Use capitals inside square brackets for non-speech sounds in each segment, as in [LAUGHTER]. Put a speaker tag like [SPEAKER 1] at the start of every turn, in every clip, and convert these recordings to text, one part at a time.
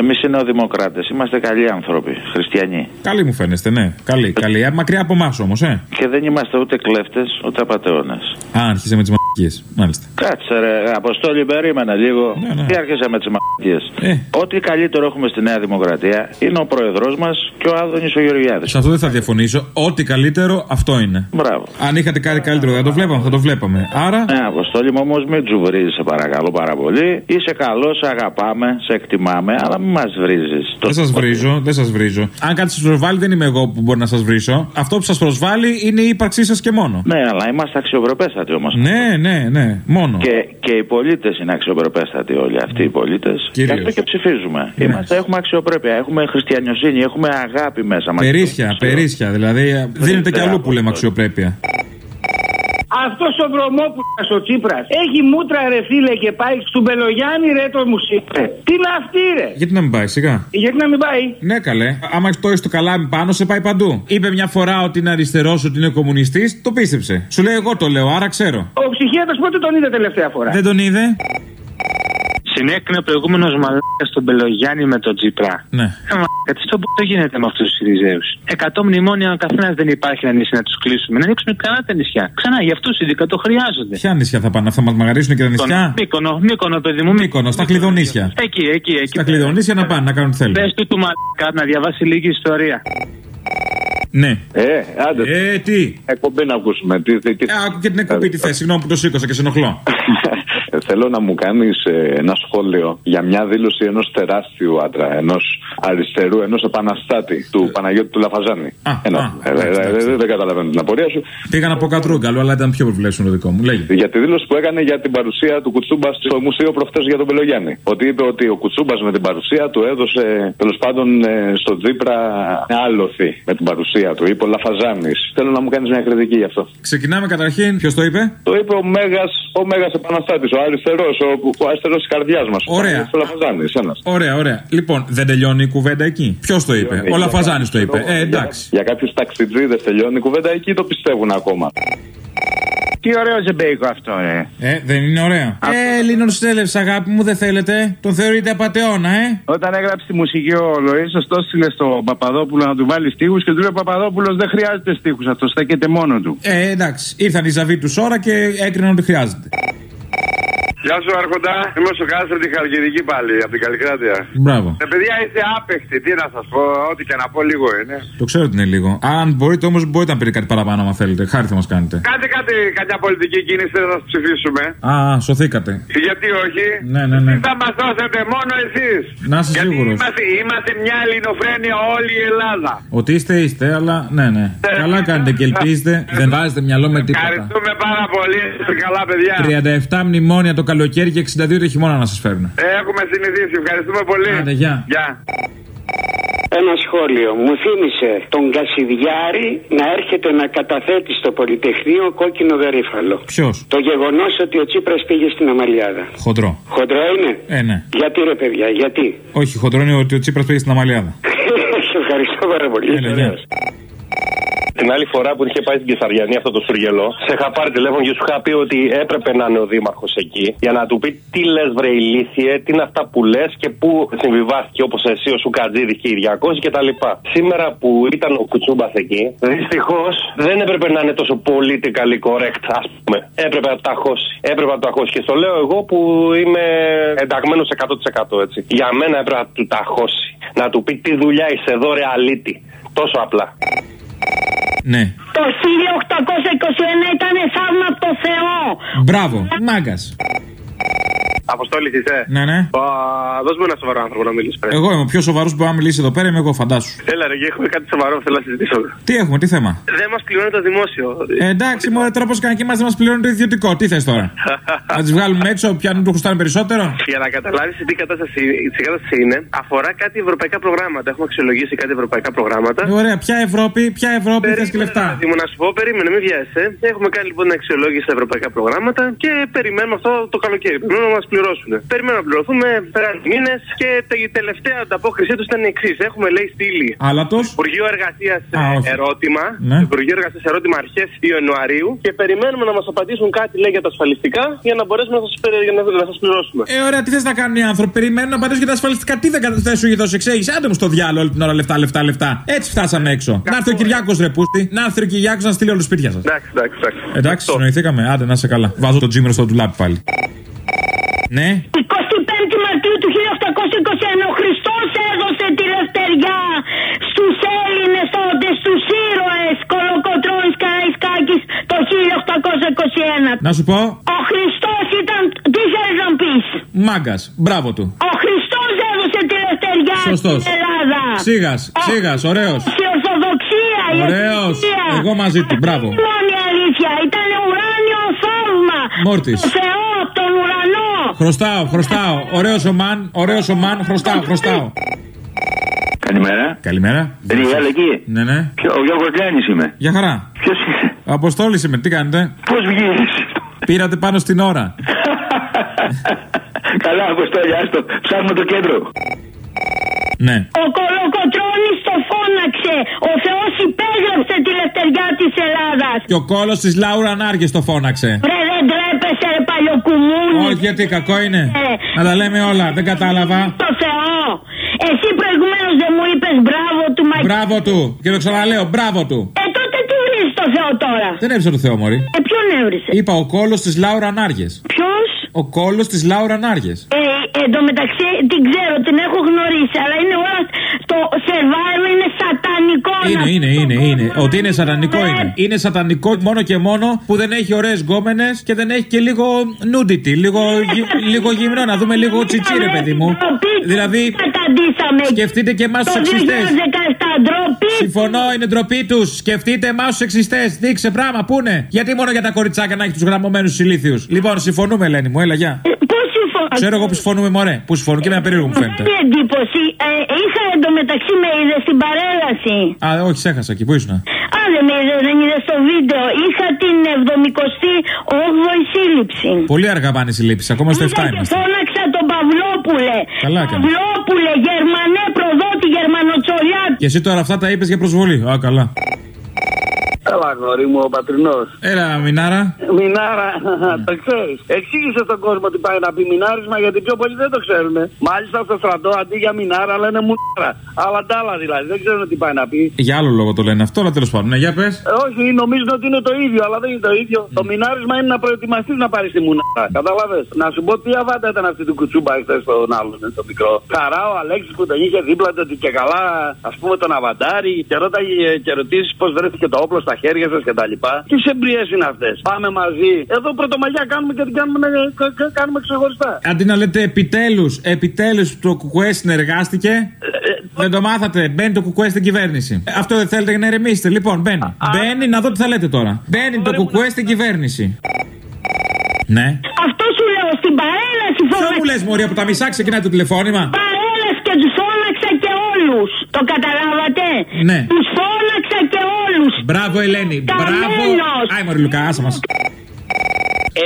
[SPEAKER 1] Εμείς οι νεοδημοκράτες είμαστε καλοί άνθρωποι, χριστιανοί.
[SPEAKER 2] Καλή μου φαίνεστε, ναι. Καλή, καλή. Ε, Μακριά από εμάς όμως, ε.
[SPEAKER 1] Και δεν είμαστε ούτε κλέφτες ούτε απαταιώνες.
[SPEAKER 2] Α, άρχισε με τις μαλακίες. Μάλιστα.
[SPEAKER 1] Κάτσε ρε, Αποστόλη, περίμενε λίγο.
[SPEAKER 2] Ναι, ναι.
[SPEAKER 1] Τι άρχισε με τις μαλακίες.
[SPEAKER 2] Ε.
[SPEAKER 1] Ό,τι καλύτερο έχουμε στη Νέα Δημοκρατία είναι ο πρόεδρός μας και ο Άδωνης ο Γεωργιάδης.
[SPEAKER 2] Σε αυτό δεν θα διαφωνήσω. Ό,τι καλύτερο αυτό είναι.
[SPEAKER 1] Μπράβο.
[SPEAKER 2] Αν είχατε κάτι καλύτερο δεν το βλέπαμε, θα το βλέπαμε. Άρα.
[SPEAKER 1] Ναι, Αποστόλη μου, όμως μην τζουβρίζει, σε παρακαλώ πάρα πολύ. Είσαι καλός, σε αγαπάμε, σε εκτιμάμε, αλλά μην μας βρίζεις.
[SPEAKER 2] Δεν σας βρίζω, δεν σας βρίζω. Αν κάτι σας προσβάλλει, δεν είμαι εγώ που μπορεί να σας βρίσω. Αυτό που σας προσβάλλει είναι η ύπαρξή σας και μόνο.
[SPEAKER 1] Ναι, αλλά είμαστε αξιοπρεπέστατοι όμως.
[SPEAKER 2] Ναι, ναι, ναι. Μόνο.
[SPEAKER 1] Και, και οι πολίτες είναι αξιοπρεπέστατοι όλοι αυτοί οι πολίτες. Και
[SPEAKER 2] Κυρίως.
[SPEAKER 1] αυτό και ψηφίζουμε.
[SPEAKER 2] Ναι.
[SPEAKER 1] Είμαστε, έχουμε αξιοπρέπεια, έχουμε χριστιανιοσύνη, έχουμε αγάπη μέσα μας.
[SPEAKER 2] Περίσσια, περίσσια. Δηλαδή ε, δίνεται κι αλλού που λέμε αξιοπρέπεια.
[SPEAKER 3] Αυτός ο βρωμόπουλας ο Τσίπρας έχει μούτρα ρε φίλε και πάει στον Πελογιάννη ρε το μουσίπρε. Τι είναι αυτή ρε;
[SPEAKER 2] Γιατί να μην πάει, σιγά.
[SPEAKER 3] Γιατί να μην πάει;
[SPEAKER 2] Ναι, καλέ. Άμα έχει το στο καλάμι πάνω, σε πάει παντού. Είπε μια φορά ότι είναι αριστερός, ότι είναι κομμουνιστής, το πίστεψε. Σου λέει εγώ το λέω, άρα ξέρω.
[SPEAKER 3] Ο ψυχίατρος πότε τον είδε τελευταία φορά;
[SPEAKER 2] Δεν τον είδε.
[SPEAKER 4] Συνέκρινε ο προηγούμενος μαλάκας στον Πελογιάννη με τον Τζίπρα.
[SPEAKER 2] Ναι.
[SPEAKER 4] Ε, μαλάκα, τι στο που γίνεται με αυτούς τους Σιριζέους; Εκατό μνημόνια ο καθένας δεν υπάρχει να νησί να τους κλείσουμε. Να ανοίξουμε καλά τα νησιά. Ξανά, για αυτούς ειδικά το χρειάζονται.
[SPEAKER 2] Ποια νησιά θα πάνε, θα μας μαγαρίσουν και τα νησιά;
[SPEAKER 4] Μήκονο, μήκονο, παιδί μου.
[SPEAKER 2] Μήκονο, στα κλειδονίσια.
[SPEAKER 4] Εκεί, εκεί, εκεί.
[SPEAKER 2] Στα κλειδονίσια να πάνε να κάνουν τι θέλουν.
[SPEAKER 4] Πες του του μαλάκα να διαβάσει λίγη ιστορία.
[SPEAKER 2] Ναι.
[SPEAKER 5] Ε, άντε.
[SPEAKER 2] Ε, τι;
[SPEAKER 5] Εκπομπή να ακούσουμε. Τι, τι, τι...
[SPEAKER 2] Ε, Άκου και την εκπομπή τι θες. Συγγνώμη που το σήκωσα και σε ενοχλώ. [LAUGHS]
[SPEAKER 5] Ε, Θέλω να μου κάνεις ένα σχόλιο για μια δήλωση ενός τεράστιου άντρα, ενός αριστερού, ενός επαναστάτη του Παναγιώτη του Λαφαζάνη.
[SPEAKER 2] Α,
[SPEAKER 5] Ένα.
[SPEAKER 2] α,
[SPEAKER 5] Ε,
[SPEAKER 2] εντάξει,
[SPEAKER 5] ε, ε,
[SPEAKER 2] εντάξει.
[SPEAKER 5] Δεν καταλαβαίνω την απορία σου.
[SPEAKER 2] Πήγα να πω κατρούγκαλο, αλλά ήταν πιο προβλέψιμο το δικό μου. Λέγε.
[SPEAKER 5] Για τη δήλωση που έκανε για την παρουσία του Κουτσούμπας στο μουσείο προχτέ για τον Πελογιάννη. Ότι είπε ότι ο Κουτσούμπας με την παρουσία του έδωσε τέλος πάντων ε, στον Τζίπρα άλοθη με την παρουσία του. Είπε ο Λαφαζάνης. Θέλω να μου κάνεις μια κριτική γι' αυτό.
[SPEAKER 2] Ξεκινάμε καταρχήν. Ποιος το είπε;
[SPEAKER 5] Το είπε ο Μέγας ο μέγας επαναστάτης, ο αριστερός, ο, ο αριστερός της καρδιάς μας.
[SPEAKER 2] Ωραία.
[SPEAKER 5] Ο Λαφαζάνης, ένας.
[SPEAKER 2] Ωραία, ωραία. Λοιπόν, δεν τελειώνει η κουβέντα εκεί. Ποιος το είπε; Ο Λαφαζάνης το είπε. Ε, εντάξει.
[SPEAKER 5] Για κάποιους ταξιτζίδες τελειώνει η κουβέντα εκεί, το πιστεύουν ακόμα.
[SPEAKER 3] Τι ωραίο ζεμπέικο αυτό ρε.
[SPEAKER 2] Ε, δεν είναι ωραία. Ε, Ελλήνων στέλευση, αγάπη μου, δεν θέλετε. Τον θεωρείτε απαταιώνα, ε;
[SPEAKER 3] Όταν έγραψε τη μουσική ο Λοίσο, το έστειλε στον Παπαδόπουλο να του βάλει στίχους και του λέει ο Παπαδόπουλος δεν χρειάζεται στίχους, αυτός στέκεται μόνο του.
[SPEAKER 2] Ε, εντάξει. Ήρθαν οι ζαβοί του ώρα και έκριναν ότι χρειάζεται.
[SPEAKER 6] Γεια σου, Άρχοντα. Είμαι στο κάστρο τη Χαλκιδική πάλι, από την Καλλικράτεια.
[SPEAKER 2] Μπράβο.
[SPEAKER 6] Ε, παιδιά, είστε άπεχτοι. Τι να σας πω, ό,τι και να πω λίγο είναι.
[SPEAKER 2] Το ξέρω ότι είναι λίγο. Αν μπορείτε όμως, μπορείτε να πείτε κάτι παραπάνω, αν θέλετε. Χάρη θα μας κάνετε.
[SPEAKER 6] Κάντε κάτι, καμιά πολιτική κίνηση, δεν θα σας ψηφίσουμε.
[SPEAKER 2] Α, σωθήκατε.
[SPEAKER 6] Γιατί όχι;
[SPEAKER 2] Ναι, ναι, ναι.
[SPEAKER 6] Θα μας δώσετε μόνο εσείς.
[SPEAKER 2] Να είσαι
[SPEAKER 6] Γιατί
[SPEAKER 2] σίγουρος.
[SPEAKER 6] είμαστε, είμαστε μια ελληνοφρένεια όλη η Ελλάδα.
[SPEAKER 2] Ότι είστε, είστε, αλλά ναι, ναι. Καλά κάνετε και ελπίζετε. Δεν βάζετε μυαλό με τίποτα.
[SPEAKER 6] Ευχαριστούμε πάρα πολύ. Είστε καλά, παιδιά.
[SPEAKER 2] 37 μνημόνια το καλοκαίρι και 62 το χειμώνα να σας φέρουν.
[SPEAKER 6] Ε, Έχουμε συνηθίσει. Ευχαριστούμε πολύ.
[SPEAKER 2] Άντε, γεια.
[SPEAKER 6] Γεια.
[SPEAKER 7] Ένα σχόλιο. Μου θύμισε τον Κασιδιάρη να έρχεται να καταθέτει στο Πολυτεχνείο κόκκινο γαρίφαλο.
[SPEAKER 2] Ποιος;
[SPEAKER 7] Το γεγονός ότι ο Τσίπρας πήγε στην Αμαλιάδα.
[SPEAKER 2] Χοντρό.
[SPEAKER 7] Χοντρό είναι;
[SPEAKER 2] Ε, ναι.
[SPEAKER 7] Γιατί ρε παιδιά, γιατί;
[SPEAKER 2] Όχι, χοντρό είναι ότι ο Τσίπρας πήγε στην Αμαλιάδα. [LAUGHS]
[SPEAKER 7] Σε ευχαριστώ πάρα πολύ.
[SPEAKER 2] Έλα,
[SPEAKER 7] Είσαι
[SPEAKER 2] γεια.
[SPEAKER 7] ωραίος.
[SPEAKER 8] Την άλλη φορά που είχε πάει στην Κεσαριανή αυτό το σουργελό, σε είχα πάρει τηλέφωνο και σου είχα πει ότι έπρεπε να είναι ο Δήμαρχος εκεί για να του πει τι λες, βρε ηλίθιε, τι είναι αυτά που λες και πού συμβιβάστηκε όπως εσύ ο Σουκατζίδης και οι 200 κτλ. Σήμερα που ήταν ο Κουτσούμπας εκεί, δυστυχώς δεν έπρεπε να είναι τόσο politically correct, ας πούμε. Έπρεπε να το ταχώσει. Έπρεπε να το ταχώσει. Και στο λέω εγώ που είμαι ενταγμένος 100% έτσι. Για μένα έπρεπε να του ταχώσει. Να του πει τι δουλειά είσαι εδώ, ρε αλήτη. Τόσο απλά.
[SPEAKER 2] Ναι.
[SPEAKER 9] Το 1821 ήταν θαύμα από το Θεό.
[SPEAKER 2] Μπράβο. Μάγκας.
[SPEAKER 6] Αποστόλη είσαι;
[SPEAKER 2] Ναι, ναι.
[SPEAKER 6] Α, δώσ' μου ένα σοβαρό άνθρωπο να μιλήσεις. πρέπει.
[SPEAKER 2] Εγώ είμαι ο πιο σοβαρός που μπορεί να μιλήσει εδώ πέρα, είμαι εγώ, φαντάσου.
[SPEAKER 6] Έλα, ρε, και έχουμε κάτι σοβαρό που θέλω να συζητήσω.
[SPEAKER 2] Τι έχουμε, τι θέμα;
[SPEAKER 6] Δεν μας πληρώνει το δημόσιο.
[SPEAKER 2] Ε, εντάξει, μωρέ, τώρα πώ κάνει και εμάς δεν μας πληρώνει το ιδιωτικό. Τι θες τώρα; [LAUGHS] να τις βγάλουμε έξω, πιάνουν του χρωστάνε περισσότερο;
[SPEAKER 6] Για να καταλάβεις τι κατάσταση, τι κατάσταση είναι, αφορά κάτι ευρωπαϊκά προγράμματα. Έχουμε αξιολογήσει κάτι ευρωπαϊκά προγράμματα.
[SPEAKER 2] Ε, ωραία, ποια Ευρώπη, ποια Ευρώπη θες και λεφτά;
[SPEAKER 6] Δηλαδή, μου να σου πω, περίμενε, μην βιάζεσαι. Έχουμε κάνει λοιπόν αξιολόγηση στα ευρωπαϊκά προγράμματα και περιμένουμε αυτό το καλοκαίρι. Περιμένουμε να μας πληρώσουν. Περιμένουμε να πληρωθούμε, πέραν μήνες και η τελευταία ανταπόκρισή τους ήταν η εξής. Έχουμε λέει στείλει
[SPEAKER 2] Άλατος.
[SPEAKER 6] Υπουργείο Εργασίας
[SPEAKER 2] Α, όχι.
[SPEAKER 6] ερώτημα.
[SPEAKER 2] Ναι.
[SPEAKER 6] Υπουργείο Εργασίας ερώτημα αρχές Ιανουαρίου και περιμένουμε να μας απαντήσουν κάτι λέει για τα ασφαλιστικά για να μπορέσουμε να σας για να, να σας πληρώσουμε.
[SPEAKER 2] Ε, ωραία, τι θες να κάνουν οι άνθρωποι; Περιμένουν να πατήσουν για τα ασφαλιστικά. Τι δεν καταθέσουν για τόσο εξέγηση. Άντε μου στο διάλογο όλη την ώρα λεφτά, λεφτά, λεφτά. Έτσι φτάσαμε έξω. Να έρθει ο Κυριάκος ρεπούστη. Να έρθει ο Κυριάκος να στείλει όλους σπίτια σας.
[SPEAKER 6] Εντάξει, εντάξει, εντάξει.
[SPEAKER 2] Εντάξει, συνοηθήκαμε. Άντε να σε καλά. Βάζω το τζίμερο στο ντουλάπι πάλι. Ναι.
[SPEAKER 9] 25 Μαρτίου του 1821 ο Χριστός έδωσε τη λευτεριά στους Έλληνες τότε, στους ήρωες Κολοκοτρώνης Καραϊσκάκης το 1821.
[SPEAKER 2] Να σου πω,
[SPEAKER 9] Ο Χριστός ήταν, τι θέλεις να πεις;
[SPEAKER 2] μάγκας. Μπράβο του.
[SPEAKER 9] Ο Χριστός έδωσε τη λευτεριά
[SPEAKER 2] Σωστός.
[SPEAKER 9] στην Ελλάδα.
[SPEAKER 2] Ξύγα, ξύγα, ωραίος.
[SPEAKER 9] Η Ορθοδοξία, η
[SPEAKER 2] Ωραίος.
[SPEAKER 9] Εκκλησία.
[SPEAKER 2] Εγώ μαζί του, μπράβο.
[SPEAKER 9] Αυτή είναι η αλήθεια. Ήταν ουράνιο θαύμα.
[SPEAKER 2] Μόρτης.
[SPEAKER 9] Το Θεό από τον ουρανό.
[SPEAKER 2] Χρωστάω, χρωστάω. Ωραίος ο μαν, ωραίος ο μαν, χρωστάω, χρωστάω.
[SPEAKER 10] Καλημέρα.
[SPEAKER 2] Καλημέρα.
[SPEAKER 10] Δεν είναι άλλη εκεί.
[SPEAKER 2] Ναι, ναι.
[SPEAKER 10] Ποιο, ο Γιώργος Λιάνης είμαι.
[SPEAKER 2] Για χαρά.
[SPEAKER 10] Ποιος είσαι;
[SPEAKER 2] Αποστόλης είμαι, τι κάνετε;
[SPEAKER 10] Πώς βγήκες;
[SPEAKER 2] Πήρατε πάνω στην ώρα. [LAUGHS]
[SPEAKER 10] Καλά, Αποστόλη, άστο. Ψάχνουμε το κέντρο.
[SPEAKER 2] Ναι.
[SPEAKER 9] Ο Κολοκοτρώνης το φώναξε. Ο Θεός υπέγραψε τη λευτεριά της Ελλάδας.
[SPEAKER 2] Και ο κόλος της Λάουρα Νάργε το φώναξε.
[SPEAKER 9] Ρε δεν τρέπεσαι ρε παλιοκουμούνι.
[SPEAKER 2] Όχι, γιατί κακό είναι.
[SPEAKER 9] Ε.
[SPEAKER 2] Να τα λέμε όλα, δεν κατάλαβα.
[SPEAKER 9] Το Θεό. Εσύ προηγουμένως δεν μου είπες μπράβο του Μαγ...
[SPEAKER 2] Μπράβο του. Και το ξαναλέω, μπράβο του.
[SPEAKER 9] Ε τότε τι βρίζεις το Θεό τώρα;
[SPEAKER 2] Δεν έβρισα το Θεό, Μωρή.
[SPEAKER 9] Ε ποιον έβρισε;
[SPEAKER 2] Είπα ο κόλος της Λάουρα Νάργες.
[SPEAKER 9] Ποιος;
[SPEAKER 2] Ο κόλος της Λάουρα Νάργες.
[SPEAKER 9] Ε, εντωμεταξύ την ξέρω, την έχω γνωρίσει, αλλά είναι όλα. Το survivor είναι σατανικό.
[SPEAKER 2] Είναι,
[SPEAKER 9] να
[SPEAKER 2] είναι,
[SPEAKER 9] σου
[SPEAKER 2] είναι,
[SPEAKER 9] πω.
[SPEAKER 2] είναι. Ότι είναι σατανικό
[SPEAKER 9] Ε,
[SPEAKER 2] είναι. Είναι σατανικό μόνο και μόνο που δεν έχει ωραίες γκόμενες και δεν έχει και λίγο nudity, λίγο, γι- λίγο γυμνό. Να δούμε λίγο τσιτσί, ρε παιδί μου.
[SPEAKER 9] Ντροπή,
[SPEAKER 2] Δηλαδή,
[SPEAKER 9] Καταντήσαμε;
[SPEAKER 2] σκεφτείτε και εμάς τους
[SPEAKER 9] Το 2017
[SPEAKER 2] εξιστέ.
[SPEAKER 9] ντροπή.
[SPEAKER 2] Συμφωνώ, είναι ντροπή τους. Σκεφτείτε εμάς τους εξιστέ. Δείξε πράγμα, πού είναι. Γιατί μόνο για τα κοριτσάκια να έχει τους γραμμωμένους ηλίθιους. Λοιπόν, συμφωνούμε, Ελένη μου, έλα, γεια.
[SPEAKER 9] Πώ συμφωνώ.
[SPEAKER 2] Ξέρω εγώ που συμφωνούμε, μωρέ. Που συμφωνώ και με ένα περίεργο μου φαίνεται.
[SPEAKER 9] Τι εντύπωση. Ε, είχα εντωμεταξύ με είδες στην παρέλαση.
[SPEAKER 2] Α, όχι, ξέχασα εκεί, πού ήσουν.
[SPEAKER 9] Α, δεν με είδες, δεν είδες στο βίντεο. Είχα την 78η σύλληψη.
[SPEAKER 2] Πολύ αργά πάνε οι συλλήψει, ακόμα στο 7
[SPEAKER 9] Είδα και
[SPEAKER 2] είμαστε.
[SPEAKER 9] φώναξα τον Παυλόπουλε.
[SPEAKER 2] Καλά έκανες.
[SPEAKER 9] Παυλόπουλε, Γερμανέ, προδότη, Γερμανοτσολιάτη.
[SPEAKER 2] Και εσύ τώρα αυτά τα είπες για προσβολή. Α, καλά.
[SPEAKER 11] Έλα, γόρι μου, ο πατρινός.
[SPEAKER 2] Έλα, Μινάρα.
[SPEAKER 11] Μινάρα, [LAUGHS] το ξέρεις. Εξήγησε στον κόσμο τι πάει να πει μινάρισμα γιατί πιο πολλοί δεν το ξέρουν. Μάλιστα στο στρατό αντί για μινάρα λένε μουνάρα. Αλλά τ' άλλα δηλαδή, δεν ξέρουν τι πάει να πει.
[SPEAKER 2] Για άλλο λόγο το λένε αυτό, αλλά τέλος πάντων. Ναι, για πες.
[SPEAKER 11] Ε, όχι, νομίζουν ότι είναι το ίδιο, αλλά δεν είναι το ίδιο. Το μινάρισμα είναι να προετοιμαστείς να πάρεις τη μουνάρα. Κατάλαβες; Να σου πω τι αβάντα ήταν αυτή του κουτσούμπα χθε στον άλλον, στο μικρό. Χαρά ο Αλέξη που τον είχε δίπλα του ότι και καλά, ας πούμε, τον αβαντάρι και ρώταγε και ρωτήσεις πώς βρέθηκε το όπλο στα χέρια σας κτλ. Τι εμπειρίε είναι αυτές. Πάμε μαζί. Εδώ πρωτομαγιά κάνουμε και την κάνουμε, να- κα- κα- κάνουμε ξεχωριστά.
[SPEAKER 2] Αντί να λέτε επιτέλους, επιτέλους το κουκουέ συνεργάστηκε. Δεν το μάθατε. Μπαίνει το κουκουέ στην κυβέρνηση. Ε, Αυτό δεν θέλετε για να ηρεμήσετε. Λοιπόν, μπαίνει. Μπαίνει να δω τι θα λέτε τώρα. Μπαίνει το κουκουέ στην κυβέρνηση. Ναι.
[SPEAKER 9] Αυτό σου λέω στην παρέλαση
[SPEAKER 2] Ποιο
[SPEAKER 9] φώναξα.
[SPEAKER 2] μου λες, Μωρή, από τα μισά ξεκινάει το τηλεφώνημα;
[SPEAKER 9] Παρέλαση και τους φώναξα και όλους. Το καταλάβατε;
[SPEAKER 2] Ναι.
[SPEAKER 9] Τους φώναξα και όλου.
[SPEAKER 2] Μπράβο, Ελένη. Μπράβο.
[SPEAKER 9] Καμένος.
[SPEAKER 2] Άι, Μωρή Λουκά, άσα μας.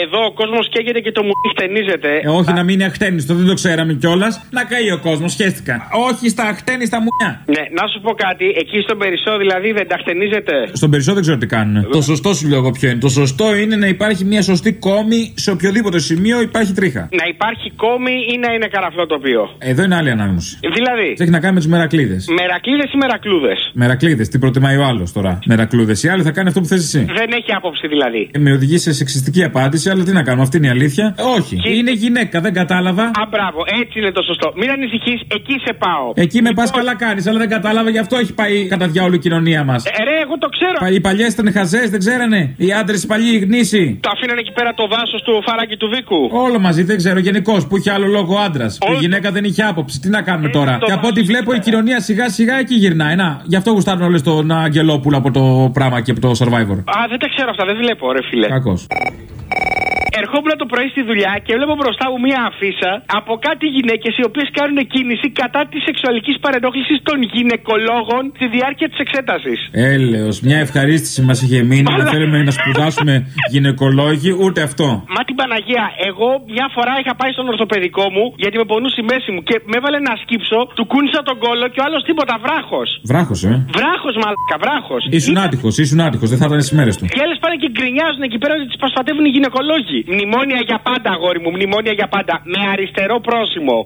[SPEAKER 6] Εδώ ο κόσμος καίγεται και το μου χτενίζεται.
[SPEAKER 2] Ε, όχι να μην είναι αχτένιστο, δεν το ξέραμε κιόλας. Να καεί ο κόσμος, σχέστηκα. Όχι στα αχτένιστα μουνιά.
[SPEAKER 6] Ναι, να σου πω κάτι. Εκεί στον Περισσό δηλαδή δεν τα χτενίζεται.
[SPEAKER 2] Στον περισσότερο δεν ξέρω τι κάνουν. Το σωστό σου λέω εγώ ποιο είναι. Το σωστό είναι να υπάρχει μια σωστή κόμη σε οποιοδήποτε σημείο υπάρχει τρίχα.
[SPEAKER 6] Να υπάρχει κόμη ή να είναι καραφλό τοπίο.
[SPEAKER 2] Εδώ είναι άλλη ανάγνωση.
[SPEAKER 6] Δηλαδή,
[SPEAKER 2] Τι έχει να κάνει με τους μερακλείδες;
[SPEAKER 6] μερακλείδες ή μερακλούδες;
[SPEAKER 2] Μερακλείδες, τι προτιμάει ο άλλος τώρα; Μερακλούδε. Οι άλλοι θα κάνει αυτό που θες εσύ;
[SPEAKER 6] Δεν έχει άποψη δηλαδή.
[SPEAKER 2] Ε, Με οδηγεί σε σεξιστική απάντηση, αλλά τι να κάνουμε, αυτή είναι η αλήθεια. Ε, όχι. Είναι γυναίκα, δεν κατάλαβα.
[SPEAKER 6] Α, μπράβο, έτσι είναι το σωστό. Μην ανησυχείς, εκεί σε πάω.
[SPEAKER 2] Εκεί με πας καλά κάνεις, αλλά δεν κατάλαβα, γι' αυτό έχει πάει κατά διάολο η κοινωνία μας.
[SPEAKER 6] Ε, ρε, εγώ το ξέρω.
[SPEAKER 2] Οι παλιές ήταν χαζές, δεν ξέρανε. Οι άντρες οι παλιοί γνήσιοι.
[SPEAKER 6] Το αφήνανε εκεί πέρα το δάσος του φαράκι του Βίκου.
[SPEAKER 2] Όλο μαζί, δεν ξέρω γενικώ που είχε άλλο λόγο άντρας. Που η
[SPEAKER 6] Όλο-
[SPEAKER 2] γυναίκα δεν είχε άποψη. Τι να κάνουμε τώρα;
[SPEAKER 6] το
[SPEAKER 2] Και από ό,τι
[SPEAKER 6] βάζω
[SPEAKER 2] βλέπω η
[SPEAKER 6] πέρα.
[SPEAKER 2] κοινωνία σιγά σιγά εκεί γυρνάει. Να, γι' αυτό γουστάρουν όλες τον Αγγελόπουλο από το πράγμα και από το survivor.
[SPEAKER 6] Α, δεν τα ξέρω αυτά, δεν βλέπω, ρε φίλε.
[SPEAKER 2] Κακός.
[SPEAKER 12] Ερχόμουν το πρωί στη δουλειά και βλέπω μπροστά μου μία αφίσα από κάτι γυναίκες οι οποίες κάνουν κίνηση κατά της σεξουαλικής παρενόχλησης των γυναικολόγων στη διάρκεια της εξέτασης.
[SPEAKER 2] Έλεος, μια ευχαρίστηση μας είχε μείνει. Δεν θέλουμε να σπουδάσουμε γυναικολόγοι, ούτε αυτό.
[SPEAKER 12] Μα την Παναγία, εγώ μια φορά είχα πάει στον ορθοπαιδικό μου γιατί με πονούσε η μέση μου και με έβαλε να σκύψω, του κούνησα τον κόλο και ο άλλος τίποτα, βράχος.
[SPEAKER 2] Βράχος, ε.
[SPEAKER 12] Βράχος, μαλάκα, βράχος.
[SPEAKER 2] Ήσουν άτυχος, ήσουν άτυχος, δεν θα ήταν στις μέρες του.
[SPEAKER 12] Και άλλες πάνε και γκρινιάζουν εκεί πέρα ότι τις προστατεύουν οι γυναικολόγοι. Μνημόνια για πάντα, αγόρι μου, μνημόνια για πάντα. Με αριστερό πρόσημο.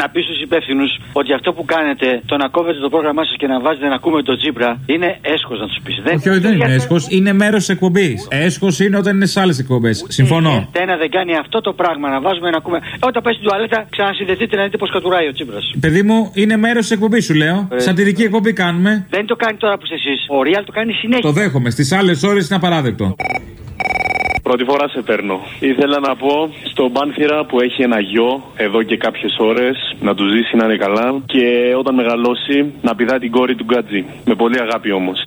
[SPEAKER 13] Να πει στους υπεύθυνους ότι αυτό που κάνετε, το να κόβετε το πρόγραμμά σας και να βάζετε να ακούμε το Τζίπρα, είναι έσχος να τους πεις.
[SPEAKER 2] Όχι, όχι, δεν είναι έσχος, είναι μέρος της εκπομπής. Έσχος είναι όταν είναι σε άλλες εκπομπές. Συμφωνώ.
[SPEAKER 13] Τένα δεν κάνει αυτό το πράγμα να βάζουμε να ακούμε. Όταν πάει στην τουαλέτα, ξανασυνδεθείτε να δείτε πώς κατουράει ο Τσίπρα.
[SPEAKER 2] Παιδί μου, είναι μέρος της εκπομπής, σου λέω.
[SPEAKER 13] Ε.
[SPEAKER 2] Σατυρική εκπομπή κάνουμε.
[SPEAKER 13] Δεν το κάνει τώρα που είστε εσείς. Ο Real το κάνει συνέχεια.
[SPEAKER 2] Το δέχομαι. Στις άλλες ώρες είναι απαράδεκτο.
[SPEAKER 8] Πρώτη φορά σε παίρνω. Ήθελα να πω στον Πάνθυρα που έχει ένα γιο εδώ και κάποιες ώρες να του ζήσει να είναι καλά και όταν μεγαλώσει να πηδά την κόρη του Γκάτζη. Με πολύ αγάπη όμως.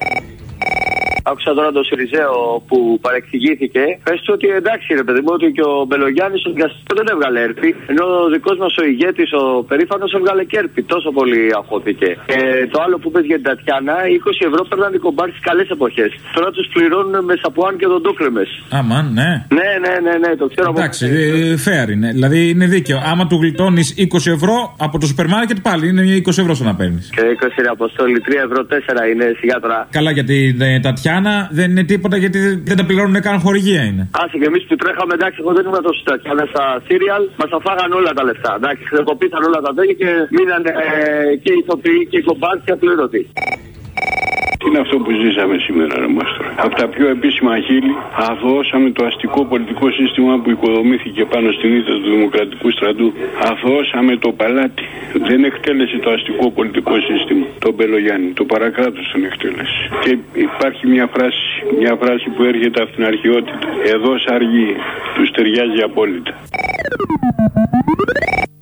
[SPEAKER 14] Άκουσα τώρα τον Σιριζέο που παρεξηγήθηκε. Πες του ότι εντάξει, ρε παιδί μου, ότι και ο Μπελογιάννης ο δικαστήριο δεν έβγαλε έρπη. Ενώ ο δικός μας ο ηγέτης, ο περήφανος, έβγαλε και έρπη. Τόσο πολύ αφώθηκε. Και το άλλο που πες για την Τατιάνα, 20 ευρώ παίρναν οι κομπάρ στις καλές εποχές. Τώρα τους πληρώνουν με σαπουάν και τον Τούκλεμε.
[SPEAKER 2] Αμάν, ναι.
[SPEAKER 14] Ναι, ναι, ναι, ναι, το ξέρω από
[SPEAKER 2] Εντάξει, ε, fair είναι. Δηλαδή είναι δίκαιο. Άμα του γλιτώνεις 20 ευρώ από το σούπερ μάρκετ, πάλι είναι 20 ευρώ σαν να παίρνεις.
[SPEAKER 14] Και 20 ρε Αποστόλη, 3 ευρώ 4 είναι σιγά τώρα.
[SPEAKER 2] Καλά για την ε, Τατιάνα δεν είναι τίποτα γιατί δεν τα πληρώνουν καν χορηγία είναι.
[SPEAKER 14] Άσε και εμείς που τρέχαμε, εντάξει, εγώ δεν ήμουν τόσο Τατιάνα στα σύριαλ, μας τα φάγαν όλα τα λεφτά. Εντάξει, χρεοκοπήσαν όλα τα τέτοια και μείνανε ε, και οι ηθοποιοί και οι κομπάρτ και απλήρωτοι.
[SPEAKER 15] Τι είναι αυτό που ζήσαμε σήμερα, ρε Μάστρο. Από τα πιο επίσημα χείλη, αθωώσαμε το αστικό πολιτικό σύστημα που οικοδομήθηκε πάνω στην ήττα του Δημοκρατικού στρατού. Αθωώσαμε το παλάτι. Δεν εκτέλεσε το αστικό πολιτικό σύστημα. Το Μπελογιάννη. Το παρακράτος τον εκτέλεσε. Και υπάρχει μια φράση, μια φράση που έρχεται από την αρχαιότητα. Εδώ αργεί. Τους ταιριάζει απόλυτα.